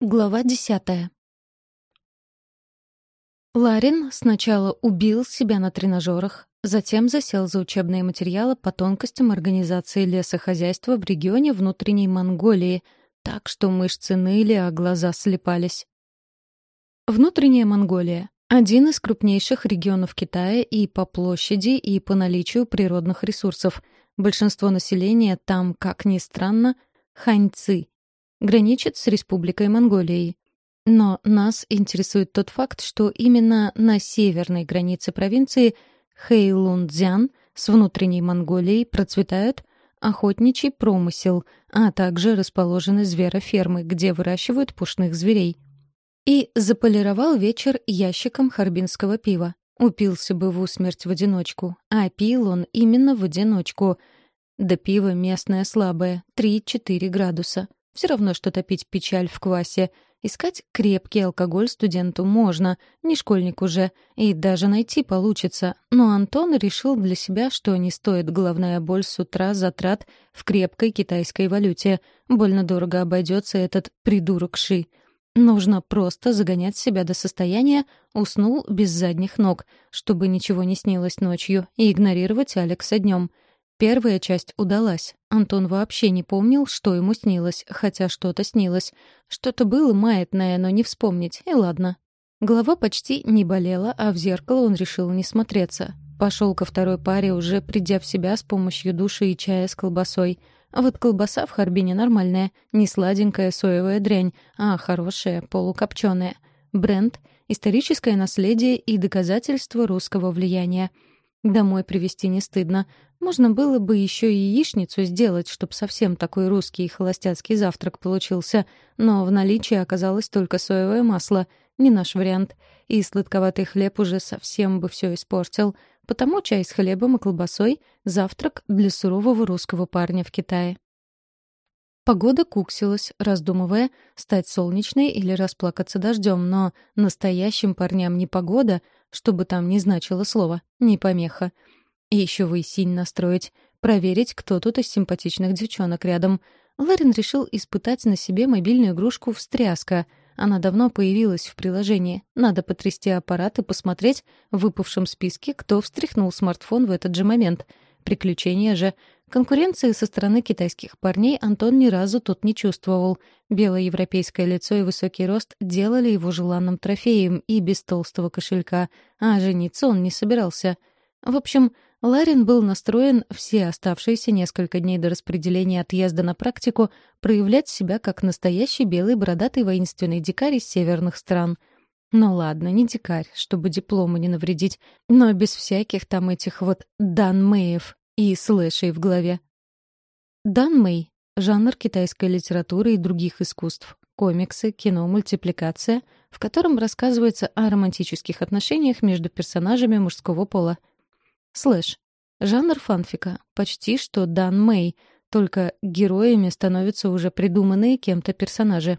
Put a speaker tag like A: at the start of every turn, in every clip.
A: Глава десятая. Ларин сначала убил себя на тренажерах, затем засел за учебные материалы по тонкостям организации лесохозяйства в регионе внутренней Монголии, так что мышцы ныли, а глаза слепались. Внутренняя Монголия — один из крупнейших регионов Китая и по площади, и по наличию природных ресурсов. Большинство населения там, как ни странно, ханьцы — граничит с Республикой Монголией. Но нас интересует тот факт, что именно на северной границе провинции Хэйлунцзян с внутренней Монголией процветают охотничий промысел, а также расположены зверофермы, где выращивают пушных зверей. И заполировал вечер ящиком харбинского пива. Упился бы в усмерть в одиночку, а пил он именно в одиночку. Да пиво местное слабое, 3-4 градуса. Все равно, что топить печаль в квасе. Искать крепкий алкоголь студенту можно, не школьник уже, и даже найти получится. Но Антон решил для себя, что не стоит головная боль с утра затрат в крепкой китайской валюте. Больно дорого обойдется этот придурок Ши. Нужно просто загонять себя до состояния «уснул без задних ног», чтобы ничего не снилось ночью, и игнорировать Алекса днем — Первая часть удалась. Антон вообще не помнил, что ему снилось, хотя что-то снилось. Что-то было маятное, но не вспомнить, и ладно. Голова почти не болела, а в зеркало он решил не смотреться. Пошел ко второй паре, уже придя в себя с помощью души и чая с колбасой. А вот колбаса в Харбине нормальная, не сладенькая соевая дрянь, а хорошая, полукопченая. Бренд — историческое наследие и доказательство русского влияния — Домой привезти не стыдно. Можно было бы еще и яичницу сделать, чтобы совсем такой русский и холостяцкий завтрак получился. Но в наличии оказалось только соевое масло. Не наш вариант. И сладковатый хлеб уже совсем бы все испортил. Потому чай с хлебом и колбасой — завтрак для сурового русского парня в Китае. Погода куксилась, раздумывая, стать солнечной или расплакаться дождем, но настоящим парням не погода, чтобы там не значило слово, не помеха. И еще выяснить настроить, проверить, кто тут из симпатичных девчонок рядом. Ларин решил испытать на себе мобильную игрушку «Встряска». Она давно появилась в приложении. Надо потрясти аппарат и посмотреть в выпавшем списке, кто встряхнул смартфон в этот же момент — Приключения же. Конкуренции со стороны китайских парней Антон ни разу тут не чувствовал. Белое европейское лицо и высокий рост делали его желанным трофеем и без толстого кошелька, а жениться он не собирался. В общем, Ларин был настроен все оставшиеся несколько дней до распределения отъезда на практику проявлять себя как настоящий белый бородатый воинственный дикарь из северных стран — ну ладно, не дикарь, чтобы диплому не навредить, но без всяких там этих вот данмеев и слэшей в голове. Данмэй — жанр китайской литературы и других искусств, комиксы, кино, мультипликация, в котором рассказывается о романтических отношениях между персонажами мужского пола. Слэш — жанр фанфика, почти что Дан Мэй, только героями становятся уже придуманные кем-то персонажи.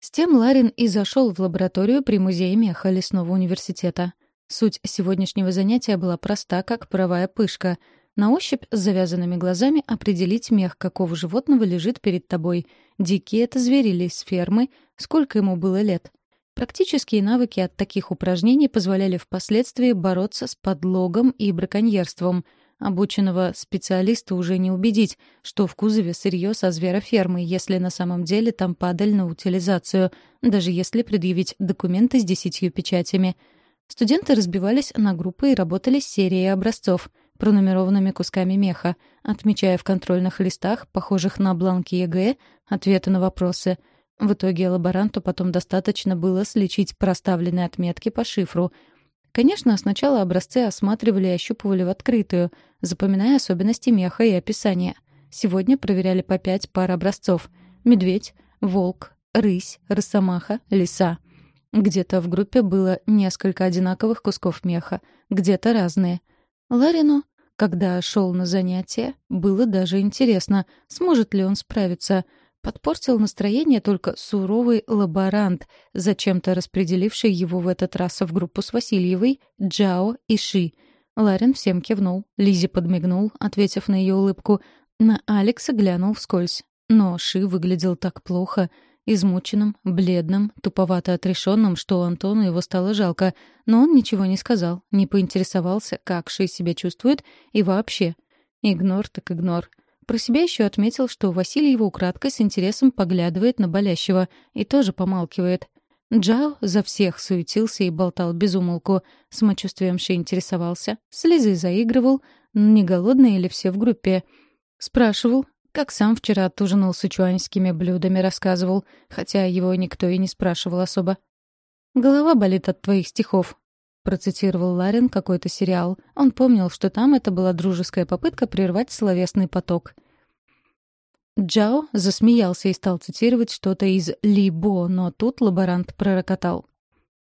A: С тем Ларин и зашел в лабораторию при музее меха лесного университета. Суть сегодняшнего занятия была проста, как паровая пышка. На ощупь с завязанными глазами определить мех какого животного лежит перед тобой. Дикие это звери с фермы, сколько ему было лет. Практические навыки от таких упражнений позволяли впоследствии бороться с подлогом и браконьерством — Обученного специалиста уже не убедить, что в кузове сырье со зверофермы, если на самом деле там падаль на утилизацию, даже если предъявить документы с десятью печатями. Студенты разбивались на группы и работали с серией образцов, пронумерованными кусками меха, отмечая в контрольных листах, похожих на бланки ЕГЭ, ответы на вопросы. В итоге лаборанту потом достаточно было сличить проставленные отметки по шифру — Конечно, сначала образцы осматривали и ощупывали в открытую, запоминая особенности меха и описания. Сегодня проверяли по пять пар образцов. Медведь, волк, рысь, росомаха, лиса. Где-то в группе было несколько одинаковых кусков меха, где-то разные. Ларину, когда шел на занятия, было даже интересно, сможет ли он справиться — Подпортил настроение только суровый лаборант, зачем-то распределивший его в этот раз в группу с Васильевой, Джао и Ши. Ларин всем кивнул, Лизе подмигнул, ответив на ее улыбку. На Алекса глянул вскользь. Но Ши выглядел так плохо, измученным, бледным, туповато отрешенным, что Антону его стало жалко, но он ничего не сказал, не поинтересовался, как Ши себя чувствует и вообще. Игнор так игнор. Про себя еще отметил, что Василий его украдкой с интересом поглядывает на болящего и тоже помалкивает. Джао за всех суетился и болтал без умолку. Самочувствием Ши интересовался. Слезы заигрывал. Не голодные ли все в группе? Спрашивал, как сам вчера отужинал с учуаньскими блюдами, рассказывал, хотя его никто и не спрашивал особо. «Голова болит от твоих стихов», — процитировал Ларин какой-то сериал. Он помнил, что там это была дружеская попытка прервать словесный поток — Джао засмеялся и стал цитировать что-то из Ли Бо, но тут лаборант пророкотал.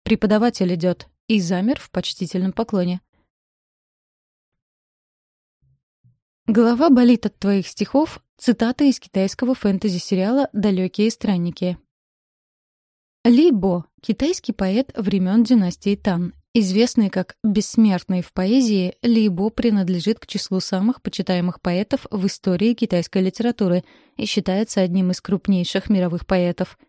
A: «Преподаватель идет», и замер в почтительном поклоне. Голова болит от твоих стихов. Цитата из китайского фэнтези-сериала «Далекие странники». Ли Бо — китайский поэт времен династии Тан. Известный как «бессмертный» в поэзии, Ли Бо принадлежит к числу самых почитаемых поэтов в истории китайской литературы и считается одним из крупнейших мировых поэтов.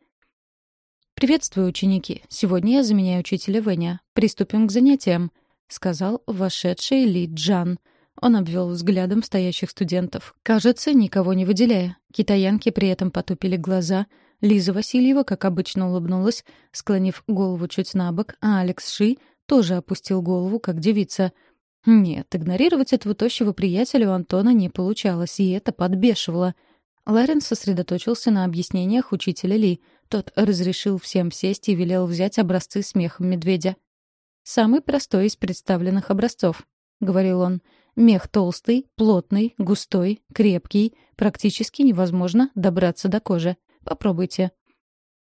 A: «Приветствую, ученики. Сегодня я заменяю учителя Вэня. Приступим к занятиям», — сказал вошедший Ли Джан. Он обвел взглядом стоящих студентов. Кажется, никого не выделяя. Китаянки при этом потупили глаза. Лиза Васильева, как обычно, улыбнулась, склонив голову чуть на бок, а Алекс Ши — тоже опустил голову, как девица. Нет, игнорировать этого тощего приятеля у Антона не получалось, и это подбешивало. Ларен сосредоточился на объяснениях учителя Ли. Тот разрешил всем сесть и велел взять образцы смехом медведя. «Самый простой из представленных образцов», — говорил он. «Мех толстый, плотный, густой, крепкий. Практически невозможно добраться до кожи. Попробуйте».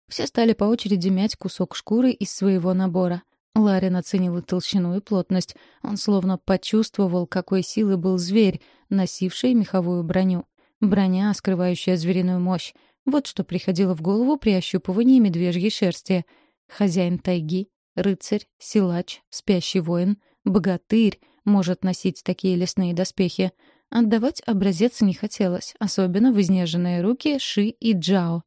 A: Все стали по очереди мять кусок шкуры из своего набора. Ларин оценил и толщину, и плотность. Он словно почувствовал, какой силы был зверь, носивший меховую броню. Броня, скрывающая звериную мощь. Вот что приходило в голову при ощупывании медвежьей шерсти. Хозяин тайги, рыцарь, силач, спящий воин, богатырь может носить такие лесные доспехи. Отдавать образец не хотелось, особенно в изнеженные руки Ши и Джао.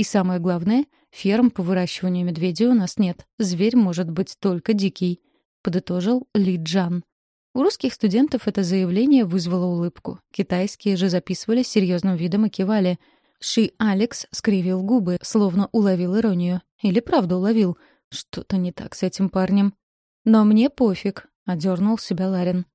A: И самое главное, ферм по выращиванию медведей у нас нет. Зверь может быть только дикий», — подытожил Ли Джан. У русских студентов это заявление вызвало улыбку. Китайские же записывали серьезным видом и кивали. Ши Алекс скривил губы, словно уловил иронию. Или правда уловил. Что-то не так с этим парнем. «Но мне пофиг», — одернул себя Ларин.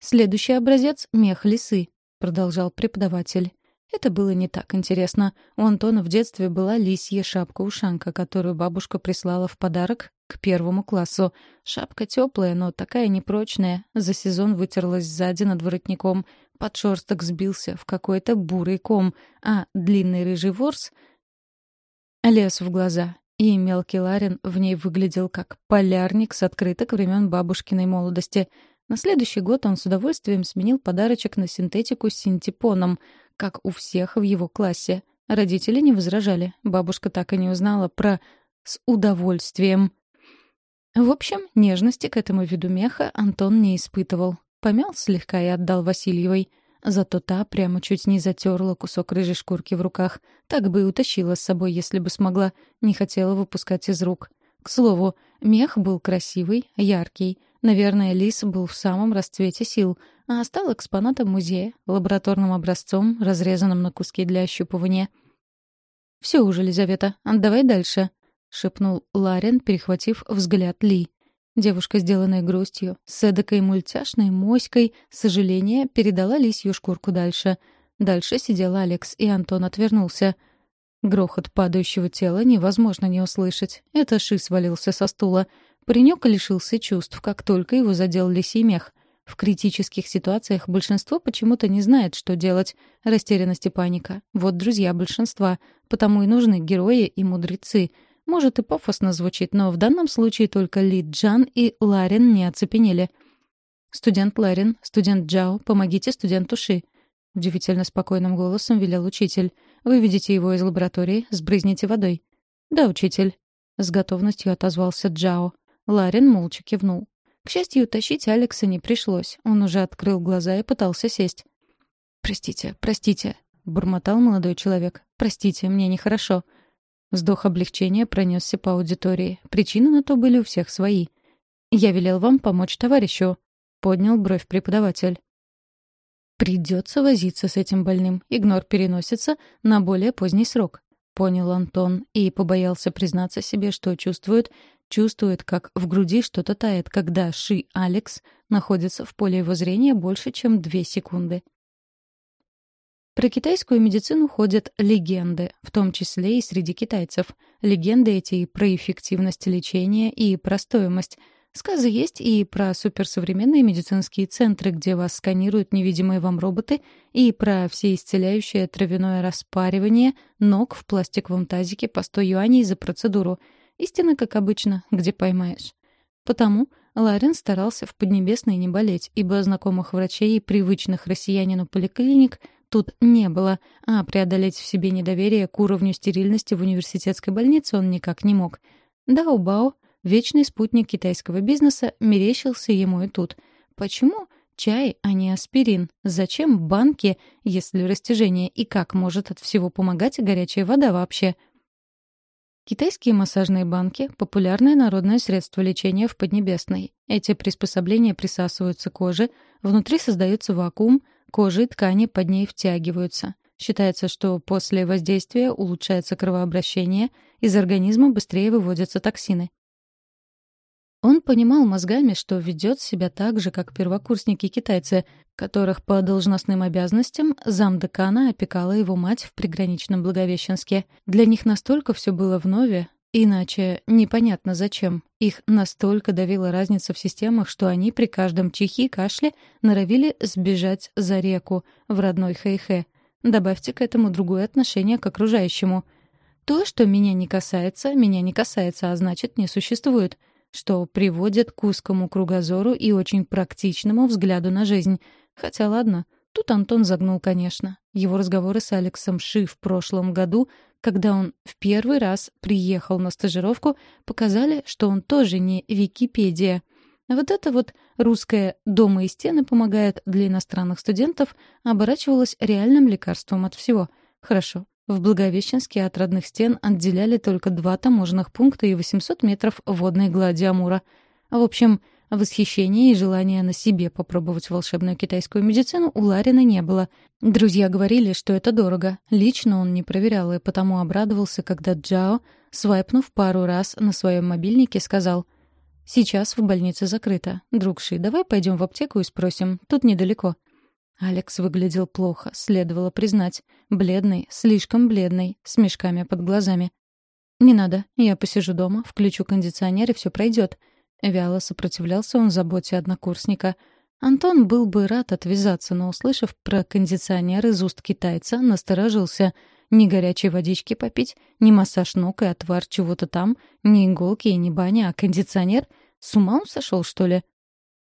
A: «Следующий образец — мех лисы», — продолжал преподаватель. Это было не так интересно. У Антона в детстве была лисья шапка-ушанка, которую бабушка прислала в подарок к первому классу. Шапка теплая, но такая непрочная. За сезон вытерлась сзади над воротником. Подшерсток сбился в какой-то бурый ком, а длинный рыжий ворс лез в глаза. И мелкий Ларин в ней выглядел как полярник с открыток времен бабушкиной молодости. На следующий год он с удовольствием сменил подарочек на синтетику с синтепоном, как у всех в его классе. Родители не возражали. Бабушка так и не узнала про «с удовольствием». В общем, нежности к этому виду меха Антон не испытывал. Помял слегка и отдал Васильевой. Зато та прямо чуть не затерла кусок рыжей шкурки в руках. Так бы и утащила с собой, если бы смогла. Не хотела выпускать из рук. К слову, мех был красивый, яркий. Наверное, лис был в самом расцвете сил, а стал экспонатом музея, лабораторным образцом, разрезанным на куски для ощупывания. «Все уже, Лизавета, отдавай дальше», — шепнул Ларин, перехватив взгляд Ли. Девушка, сделанная грустью, с эдакой мультяшной моськой, сожаление, передала лисью шкурку дальше. Дальше сидел Алекс, и Антон отвернулся. Грохот падающего тела невозможно не услышать. Это Ши свалился со стула. Паренек лишился чувств, как только его задел лисий мех. В критических ситуациях большинство почему-то не знает, что делать. Растерянность и паника. Вот друзья большинства. Потому и нужны герои и мудрецы. Может и пафосно звучит, но в данном случае только Ли Джан и Ларин не оцепенели. «Студент Ларин, студент Джао, помогите студенту Ши», — удивительно спокойным голосом велел учитель. «Выведите его из лаборатории, сбрызните водой». «Да, учитель», — с готовностью отозвался Джао. Ларин молча кивнул. К счастью, тащить Алекса не пришлось. Он уже открыл глаза и пытался сесть. «Простите, простите», — бормотал молодой человек. «Простите, мне нехорошо». Вздох облегчения пронесся по аудитории. Причины на то были у всех свои. «Я велел вам помочь товарищу», — поднял бровь преподаватель. «Придется возиться с этим больным. Игнор переносится на более поздний срок», — понял Антон и побоялся признаться себе, что чувствует, чувствует, как в груди что-то тает, когда Ши Алекс находится в поле его зрения больше, чем две секунды. Про китайскую медицину ходят легенды, в том числе и среди китайцев. Легенды эти и про эффективность лечения, и про стоимость. Сказы есть и про суперсовременные медицинские центры, где вас сканируют невидимые вам роботы, и про всеисцеляющее травяное распаривание ног в пластиковом тазике по 100 юаней за процедуру. Истина, как обычно, где поймаешь. Потому Ларин старался в Поднебесной не болеть, ибо знакомых врачей и привычных россиянину поликлиник тут не было, а преодолеть в себе недоверие к уровню стерильности в университетской больнице он никак не мог. Дао Бао, вечный спутник китайского бизнеса, мерещился ему и тут. Почему чай, а не аспирин? Зачем банки, если растяжение, и как может от всего помогать горячая вода вообще? Китайские массажные банки — популярное народное средство лечения в Поднебесной. Эти приспособления присасываются к коже, внутри создается вакуум, Кожа и ткани под ней втягиваются. Считается, что после воздействия улучшается кровообращение, из организма быстрее выводятся токсины. Он понимал мозгами, что ведет себя так же, как первокурсники-китайцы, которых по должностным обязанностям замдекана опекала его мать в приграничном Благовещенске. Для них настолько все было вновь, Иначе непонятно зачем. Их настолько давила разница в системах, что они при каждом чихе кашле норовили сбежать за реку в родной Хэйхэ. Добавьте к этому другое отношение к окружающему. То, что меня не касается, меня не касается, а значит, не существует. Что приводит к узкому кругозору и очень практичному взгляду на жизнь. Хотя ладно, тут Антон загнул, конечно. Его разговоры с Алексом Ши в прошлом году когда он в первый раз приехал на стажировку, показали, что он тоже не Википедия. Вот это вот русское «дома и стены» помогает для иностранных студентов оборачивалось реальным лекарством от всего. Хорошо. В Благовещенске от родных стен отделяли только два таможенных пункта и 800 метров водной глади Амура. В общем, Восхищения и желания на себе попробовать волшебную китайскую медицину у Ларина не было. Друзья говорили, что это дорого. Лично он не проверял и потому обрадовался, когда Джао, свайпнув пару раз на своем мобильнике, сказал «Сейчас в больнице закрыто. Друг Ши, давай пойдем в аптеку и спросим. Тут недалеко». Алекс выглядел плохо, следовало признать. Бледный, слишком бледный, с мешками под глазами. «Не надо, я посижу дома, включу кондиционер и все пройдет. Вяло сопротивлялся он заботе однокурсника. Антон был бы рад отвязаться, но, услышав про кондиционер из уст китайца, насторожился. Ни горячей водички попить, ни массаж ног и отвар чего-то там, ни иголки и ни баня, а кондиционер? С ума он сошел, что ли?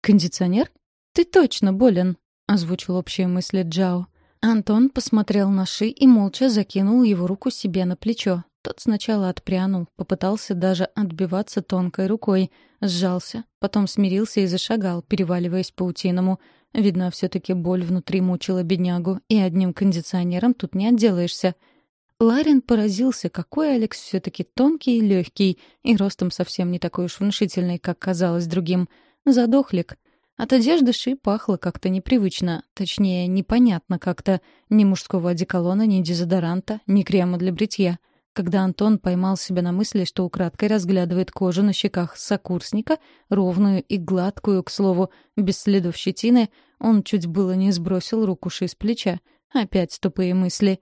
A: «Кондиционер? Ты точно болен», — озвучил общие мысли Джао. Антон посмотрел на Ши и молча закинул его руку себе на плечо. Тот сначала отпрянул, попытался даже отбиваться тонкой рукой, сжался, потом смирился и зашагал, переваливаясь паутиному. Видно, все таки боль внутри мучила беднягу, и одним кондиционером тут не отделаешься. Ларин поразился, какой Алекс все таки тонкий и легкий, и ростом совсем не такой уж внушительный, как казалось другим. Задохлик. От одежды Ши пахло как-то непривычно, точнее, непонятно как-то. Ни мужского одеколона, ни дезодоранта, ни крема для бритья — когда Антон поймал себя на мысли, что украдкой разглядывает кожу на щеках сокурсника, ровную и гладкую, к слову, без следов щетины, он чуть было не сбросил руку Ши с плеча. Опять тупые мысли.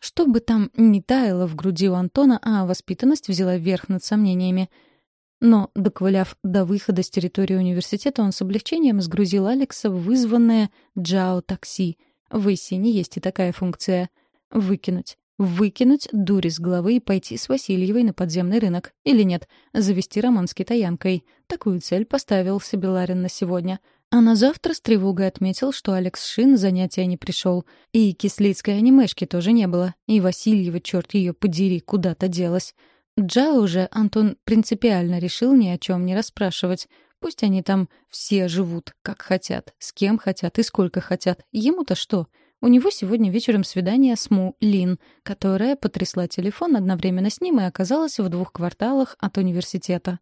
A: Что бы там ни таяло в груди у Антона, а воспитанность взяла верх над сомнениями. Но, доковыляв до выхода с территории университета, он с облегчением сгрузил Алекса в вызванное Джао-такси. В Исине есть и такая функция — выкинуть. Выкинуть дури с головы и пойти с Васильевой на подземный рынок. Или нет, завести роман с китаянкой. Такую цель поставил себе Ларин на сегодня. А на завтра с тревогой отметил, что Алекс Шин занятия не пришел. И кислицкой анимешки тоже не было. И Васильева, черт ее подери, куда-то делась. Джа уже Антон принципиально решил ни о чем не расспрашивать. Пусть они там все живут, как хотят, с кем хотят и сколько хотят. Ему-то что? — У него сегодня вечером свидание с Му Лин, которая потрясла телефон одновременно с ним и оказалась в двух кварталах от университета.